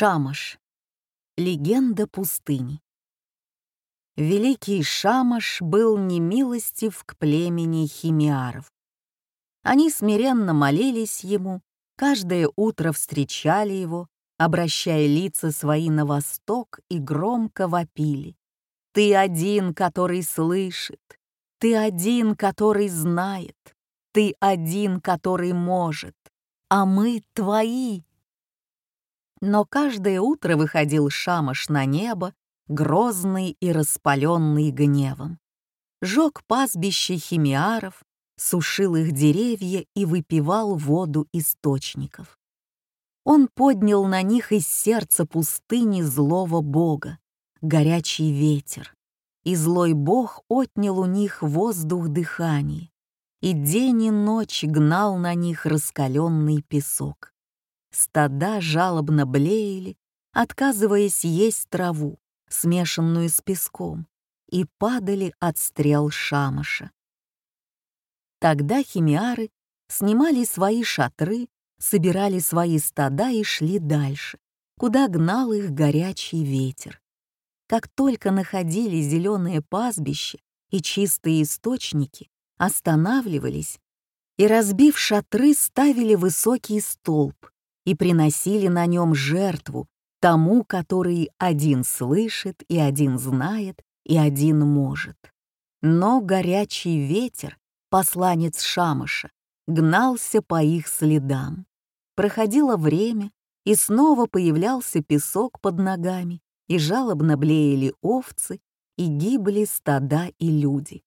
Шамаш. Легенда пустыни. Великий Шамаш был немилостив к племени химиаров. Они смиренно молились ему, каждое утро встречали его, обращая лица свои на восток и громко вопили. «Ты один, который слышит, ты один, который знает, ты один, который может, а мы твои, но каждое утро выходил шамаш на небо, грозный и распаленный гневом. Жег пастбище химиаров, сушил их деревья и выпивал воду источников. Он поднял на них из сердца пустыни злого бога, горячий ветер, и злой бог отнял у них воздух дыхания, и день и ночь гнал на них раскаленный песок. Стада жалобно блеяли, отказываясь есть траву, смешанную с песком, и падали от стрел шамаша. Тогда химиары снимали свои шатры, собирали свои стада и шли дальше, куда гнал их горячий ветер. Как только находили зеленые пастбища и чистые источники, останавливались и, разбив шатры, ставили высокий столб, и приносили на нем жертву тому, который один слышит и один знает и один может. Но горячий ветер, посланец Шамаша, гнался по их следам. Проходило время, и снова появлялся песок под ногами, и жалобно блеяли овцы, и гибли стада и люди.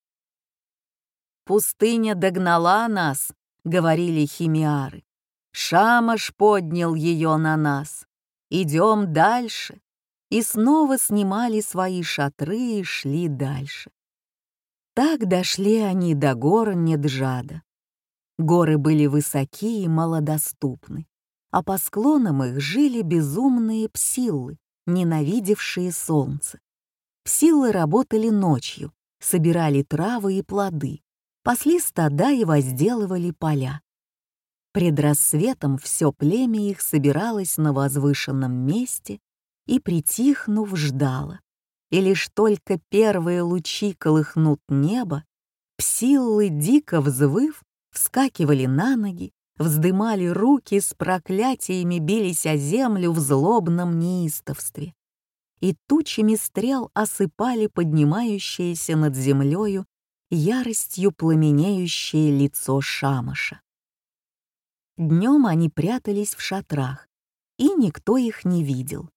«Пустыня догнала нас», — говорили химиары. Шамаш поднял ее на нас. Идем дальше. И снова снимали свои шатры и шли дальше. Так дошли они до гор Неджада. Горы были высокие и малодоступны, а по склонам их жили безумные псиллы, ненавидевшие солнце. Псиллы работали ночью, собирали травы и плоды, пасли стада и возделывали поля. Пред рассветом все племя их собиралось на возвышенном месте и, притихнув, ждало. И лишь только первые лучи колыхнут небо, псиллы, дико взвыв, вскакивали на ноги, вздымали руки с проклятиями, бились о землю в злобном неистовстве. И тучами стрел осыпали поднимающееся над землею яростью пламенеющее лицо Шамаша. Днем они прятались в шатрах, и никто их не видел.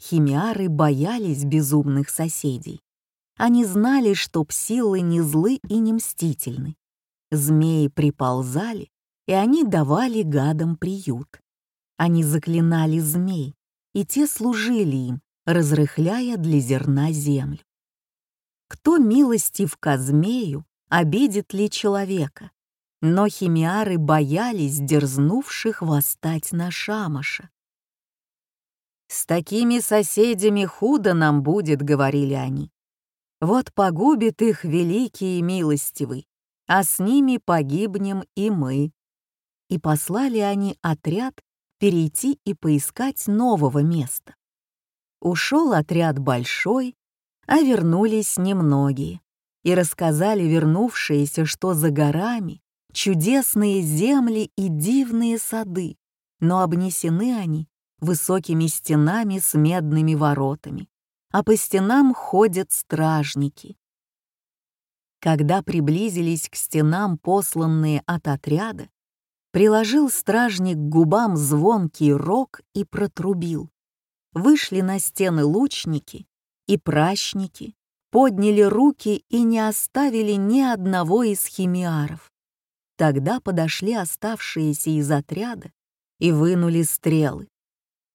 Химиары боялись безумных соседей. Они знали, что псилы не злы и не мстительны. Змеи приползали, и они давали гадам приют. Они заклинали змей, и те служили им, разрыхляя для зерна землю. Кто милостив ко змею, обидит ли человека? Но химиары боялись дерзнувших восстать на Шамаша. «С такими соседями худо нам будет», — говорили они. «Вот погубит их великий и милостивый, а с ними погибнем и мы». И послали они отряд перейти и поискать нового места. Ушел отряд большой, а вернулись немногие, и рассказали вернувшиеся, что за горами чудесные земли и дивные сады, но обнесены они высокими стенами с медными воротами, а по стенам ходят стражники. Когда приблизились к стенам, посланные от отряда, приложил стражник к губам звонкий рог и протрубил. Вышли на стены лучники и пращники, подняли руки и не оставили ни одного из химиаров. Тогда подошли оставшиеся из отряда и вынули стрелы.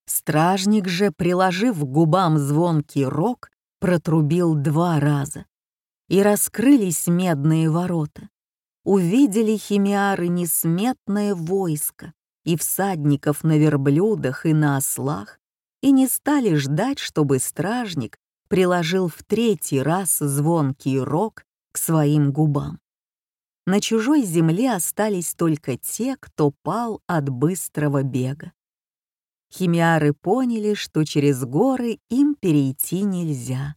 Стражник же, приложив к губам звонкий рог, протрубил два раза. И раскрылись медные ворота. Увидели химиары несметное войско и всадников на верблюдах и на ослах, и не стали ждать, чтобы стражник приложил в третий раз звонкий рог к своим губам. На чужой земле остались только те, кто пал от быстрого бега. химиары поняли, что через горы им перейти нельзя.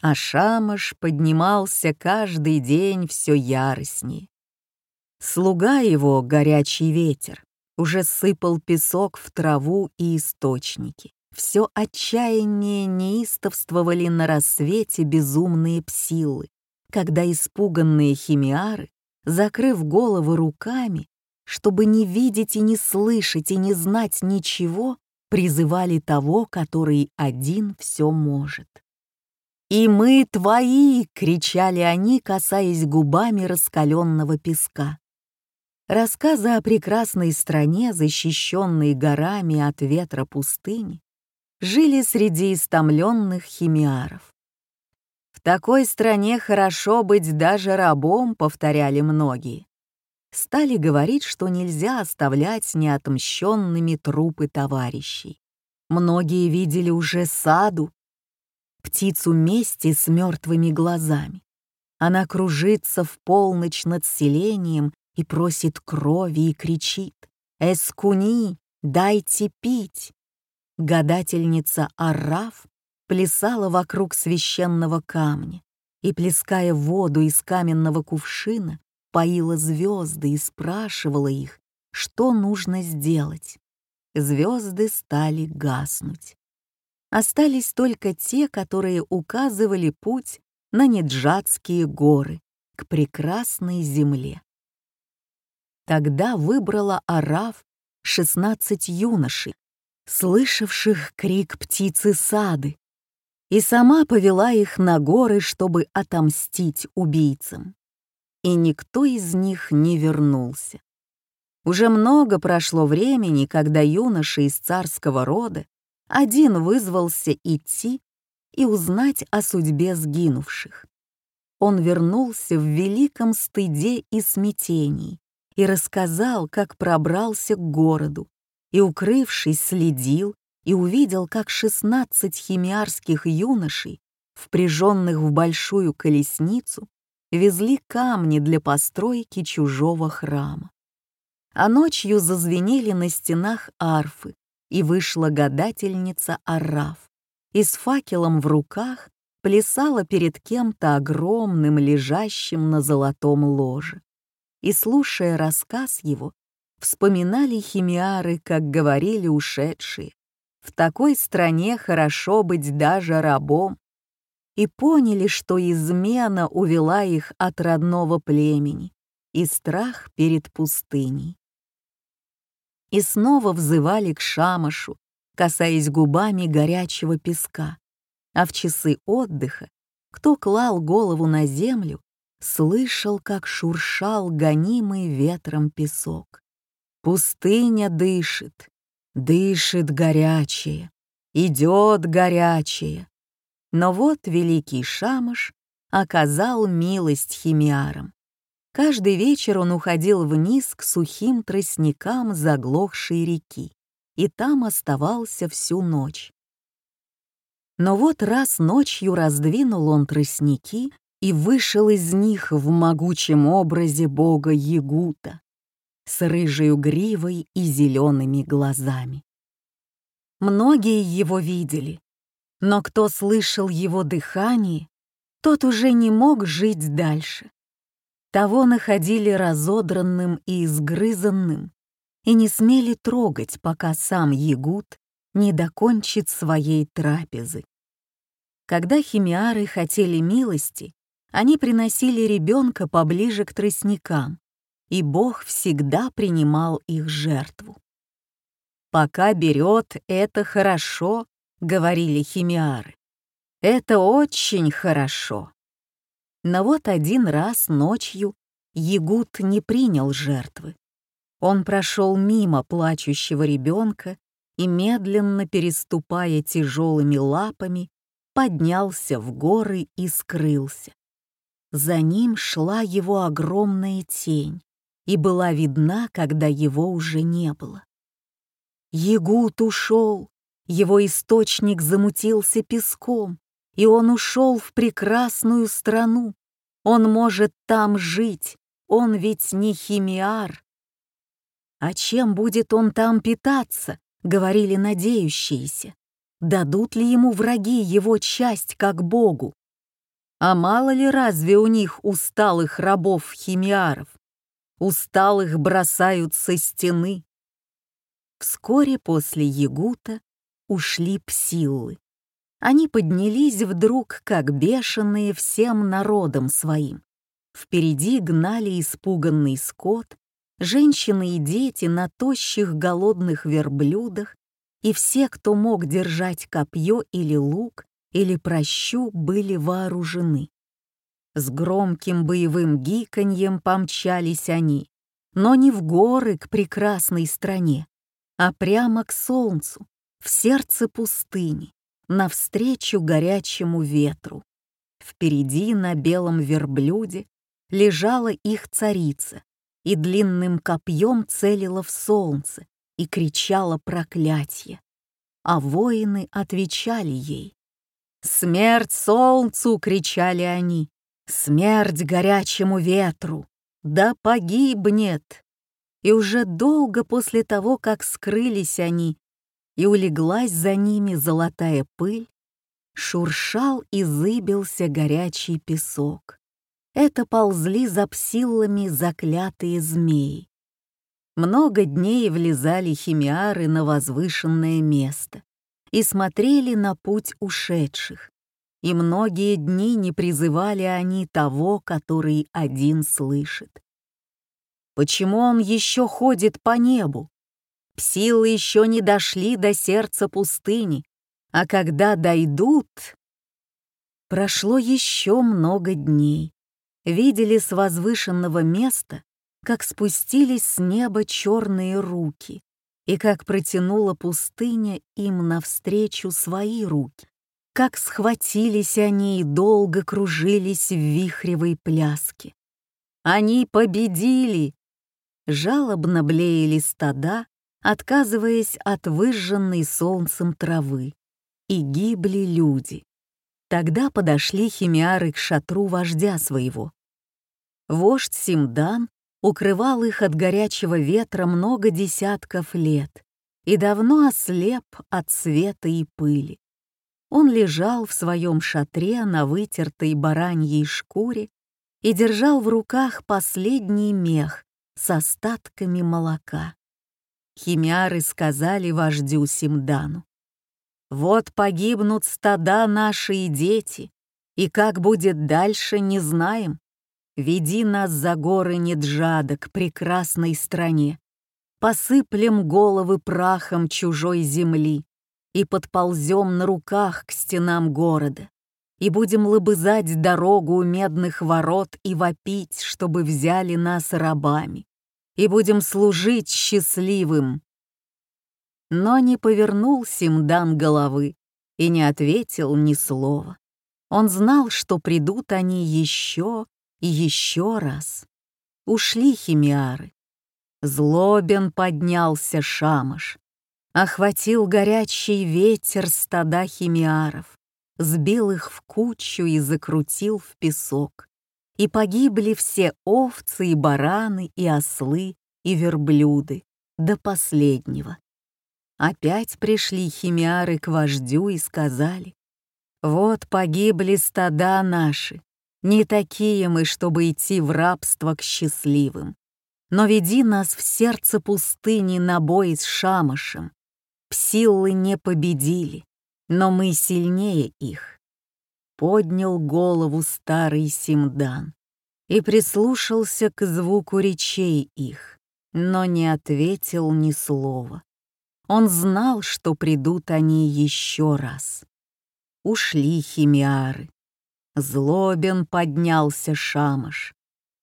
А Шамаш поднимался каждый день все яростнее. Слуга его, горячий ветер, уже сыпал песок в траву и источники. Все отчаяние неистовствовали на рассвете безумные псилы, когда испуганные химиары, закрыв головы руками, чтобы не видеть и не слышать и не знать ничего, призывали того, который один все может. «И мы твои!» — кричали они, касаясь губами раскаленного песка. Рассказы о прекрасной стране, защищенной горами от ветра пустыни, жили среди истомленных химиаров. «В такой стране хорошо быть даже рабом», — повторяли многие. Стали говорить, что нельзя оставлять неотмщенными трупы товарищей. Многие видели уже саду, птицу мести с мертвыми глазами. Она кружится в полночь над селением и просит крови и кричит «Эскуни, дайте пить!» Гадательница Араф плясала вокруг священного камня и, плеская воду из каменного кувшина, поила звезды и спрашивала их, что нужно сделать. Звезды стали гаснуть. Остались только те, которые указывали путь на Неджатские горы, к прекрасной земле. Тогда выбрала Араф 16 юношей, слышавших крик птицы сады, и сама повела их на горы, чтобы отомстить убийцам. И никто из них не вернулся. Уже много прошло времени, когда юноша из царского рода один вызвался идти и узнать о судьбе сгинувших. Он вернулся в великом стыде и смятении и рассказал, как пробрался к городу, и, укрывшись, следил и увидел, как шестнадцать химиарских юношей, впряженных в большую колесницу, везли камни для постройки чужого храма. А ночью зазвенели на стенах арфы, и вышла гадательница Араф, и с факелом в руках плясала перед кем-то огромным, лежащим на золотом ложе. И, слушая рассказ его, Вспоминали химиары, как говорили ушедшие. В такой стране хорошо быть даже рабом. И поняли, что измена увела их от родного племени и страх перед пустыней. И снова взывали к шамашу, касаясь губами горячего песка. А в часы отдыха, кто клал голову на землю, слышал, как шуршал гонимый ветром песок. Пустыня дышит, дышит горячее, идет горячее. Но вот великий Шамаш оказал милость химиарам. Каждый вечер он уходил вниз к сухим тростникам заглохшей реки, и там оставался всю ночь. Но вот раз ночью раздвинул он тростники и вышел из них в могучем образе бога Ягута, с рыжей гривой и зелеными глазами. Многие его видели, но кто слышал его дыхание, тот уже не мог жить дальше. Того находили разодранным и изгрызанным и не смели трогать, пока сам Ягут не докончит своей трапезы. Когда химиары хотели милости, они приносили ребенка поближе к тростникам, и Бог всегда принимал их жертву. «Пока берет, это хорошо», — говорили химиары. «Это очень хорошо». Но вот один раз ночью Ягут не принял жертвы. Он прошел мимо плачущего ребенка и, медленно переступая тяжелыми лапами, поднялся в горы и скрылся. За ним шла его огромная тень, и была видна, когда его уже не было. Ягут ушел, его источник замутился песком, и он ушел в прекрасную страну. Он может там жить, он ведь не химиар. А чем будет он там питаться? говорили надеющиеся, дадут ли ему враги его часть как богу. А мало ли разве у них усталых рабов-химиаров? Усталых бросают со стены. Вскоре после Ягута ушли псиллы. Они поднялись вдруг, как бешеные, всем народом своим. Впереди гнали испуганный скот, женщины и дети на тощих голодных верблюдах, и все, кто мог держать копье или лук, или прощу, были вооружены. С громким боевым гиканьем помчались они, но не в горы к прекрасной стране, а прямо к солнцу, в сердце пустыни, навстречу горячему ветру. Впереди на белом верблюде лежала их царица и длинным копьем целила в солнце и кричала проклятие. А воины отвечали ей. «Смерть солнцу!» — кричали они. «Смерть горячему ветру! Да погибнет!» И уже долго после того, как скрылись они, и улеглась за ними золотая пыль, шуршал и зыбился горячий песок. Это ползли за псиллами заклятые змеи. Много дней влезали химиары на возвышенное место и смотрели на путь ушедших, и многие дни не призывали они того, который один слышит. Почему он еще ходит по небу? Псилы еще не дошли до сердца пустыни, а когда дойдут... Прошло еще много дней. Видели с возвышенного места, как спустились с неба черные руки и как протянула пустыня им навстречу свои руки, как схватились они и долго кружились в вихревой пляске. Они победили! Жалобно блеяли стада, отказываясь от выжженной солнцем травы, и гибли люди. Тогда подошли химиары к шатру вождя своего. Вождь Симдан укрывал их от горячего ветра много десятков лет и давно ослеп от света и пыли. Он лежал в своем шатре на вытертой бараньей шкуре и держал в руках последний мех с остатками молока. Химяры сказали вождю Симдану, «Вот погибнут стада наши и дети, и как будет дальше, не знаем. Веди нас за горы Неджада к прекрасной стране. Посыплем головы прахом чужой земли и подползем на руках к стенам города, и будем лобызать дорогу у медных ворот и вопить, чтобы взяли нас рабами, и будем служить счастливым». Но не повернул Симдан головы и не ответил ни слова. Он знал, что придут они еще и еще раз. Ушли химиары. Злобен поднялся шамаш. Охватил горячий ветер стада химиаров, сбил их в кучу и закрутил в песок. И погибли все овцы и бараны, и ослы, и верблюды, до последнего. Опять пришли химиары к вождю и сказали, «Вот погибли стада наши, не такие мы, чтобы идти в рабство к счастливым. Но веди нас в сердце пустыни на бой с шамашем. Псиллы не победили, но мы сильнее их. Поднял голову старый Симдан и прислушался к звуку речей их, но не ответил ни слова. Он знал, что придут они еще раз. Ушли химиары, Злобен поднялся шамаш,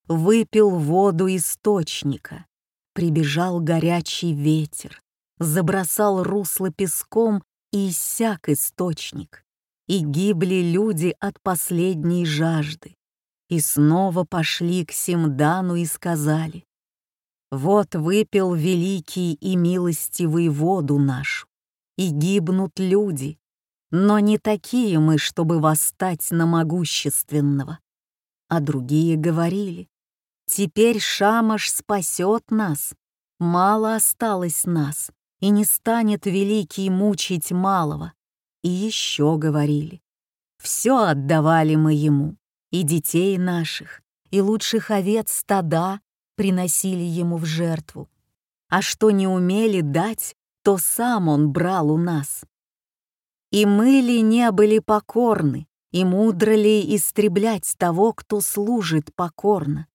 выпил воду источника, прибежал горячий ветер, забросал русло песком и иссяк источник, и гибли люди от последней жажды. И снова пошли к Симдану и сказали, «Вот выпил великий и милостивый воду нашу, и гибнут люди, но не такие мы, чтобы восстать на могущественного. А другие говорили, теперь Шамаш спасет нас, мало осталось нас, и не станет великий мучить малого. И еще говорили. Все отдавали мы ему, и детей наших, и лучших овец стада приносили ему в жертву. А что не умели дать, то сам он брал у нас. И мы ли не были покорны, и мудро ли истреблять того, кто служит покорно?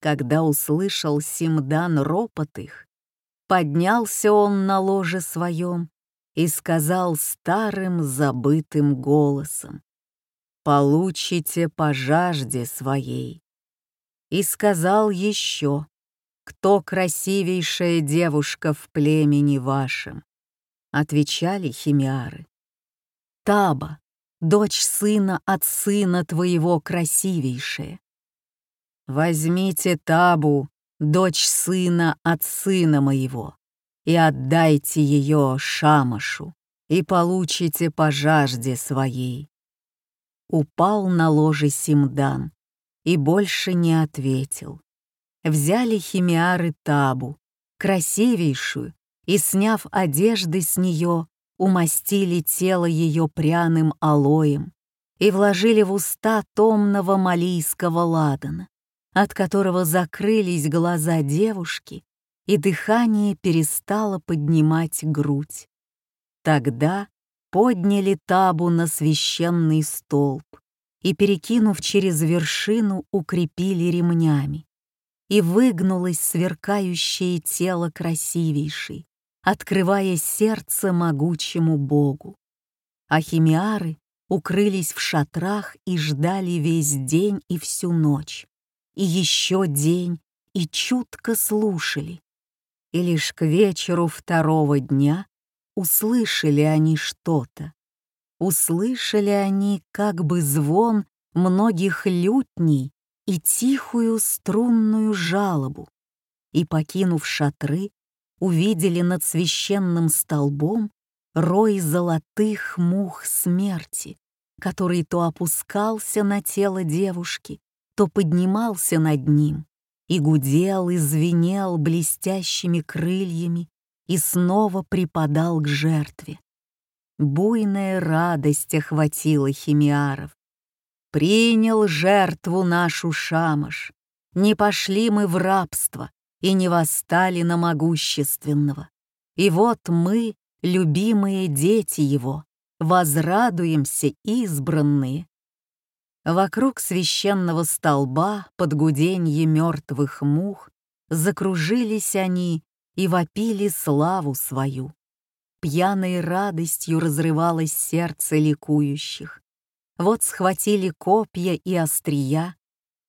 Когда услышал Симдан ропот их, поднялся он на ложе своем и сказал старым забытым голосом, «Получите по жажде своей». И сказал еще, «Кто красивейшая девушка в племени вашем?» Отвечали химиары. «Таба, дочь сына от сына твоего красивейшая». «Возьмите Табу, дочь сына от сына моего, и отдайте ее Шамашу, и получите по жажде своей». Упал на ложе Симдан и больше не ответил. Взяли химиары Табу, красивейшую, и, сняв одежды с нее, умастили тело ее пряным алоем и вложили в уста томного малийского ладана, от которого закрылись глаза девушки, и дыхание перестало поднимать грудь. Тогда подняли табу на священный столб и, перекинув через вершину, укрепили ремнями. И выгнулось сверкающее тело красивейшей, открывая сердце могучему Богу. А укрылись в шатрах и ждали весь день и всю ночь, и еще день, и чутко слушали. И лишь к вечеру второго дня услышали они что-то. Услышали они как бы звон многих лютней и тихую струнную жалобу. И, покинув шатры, увидели над священным столбом рой золотых мух смерти, который то опускался на тело девушки, то поднимался над ним и гудел и звенел блестящими крыльями и снова припадал к жертве. Буйная радость охватила химиаров. Принял жертву нашу шамаш, не пошли мы в рабство, и не восстали на могущественного. И вот мы, любимые дети его, возрадуемся избранные. Вокруг священного столба под гуденье мертвых мух закружились они и вопили славу свою. Пьяной радостью разрывалось сердце ликующих. Вот схватили копья и острия,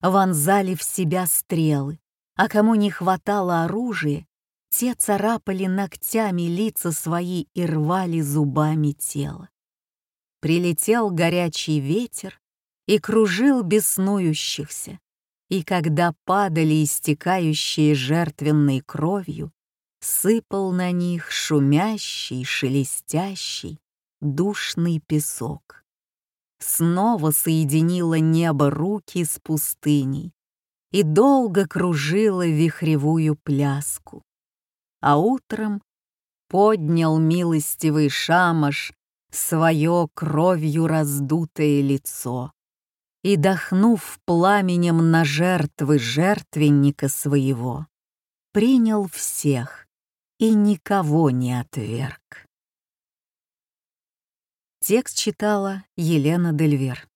вонзали в себя стрелы, а кому не хватало оружия, те царапали ногтями лица свои и рвали зубами тело. Прилетел горячий ветер и кружил беснующихся, и когда падали истекающие жертвенной кровью, сыпал на них шумящий, шелестящий, душный песок. Снова соединило небо руки с пустыней, и долго кружила вихревую пляску. А утром поднял милостивый шамаш свое кровью раздутое лицо и, дохнув пламенем на жертвы жертвенника своего, принял всех и никого не отверг. Текст читала Елена Дельвер.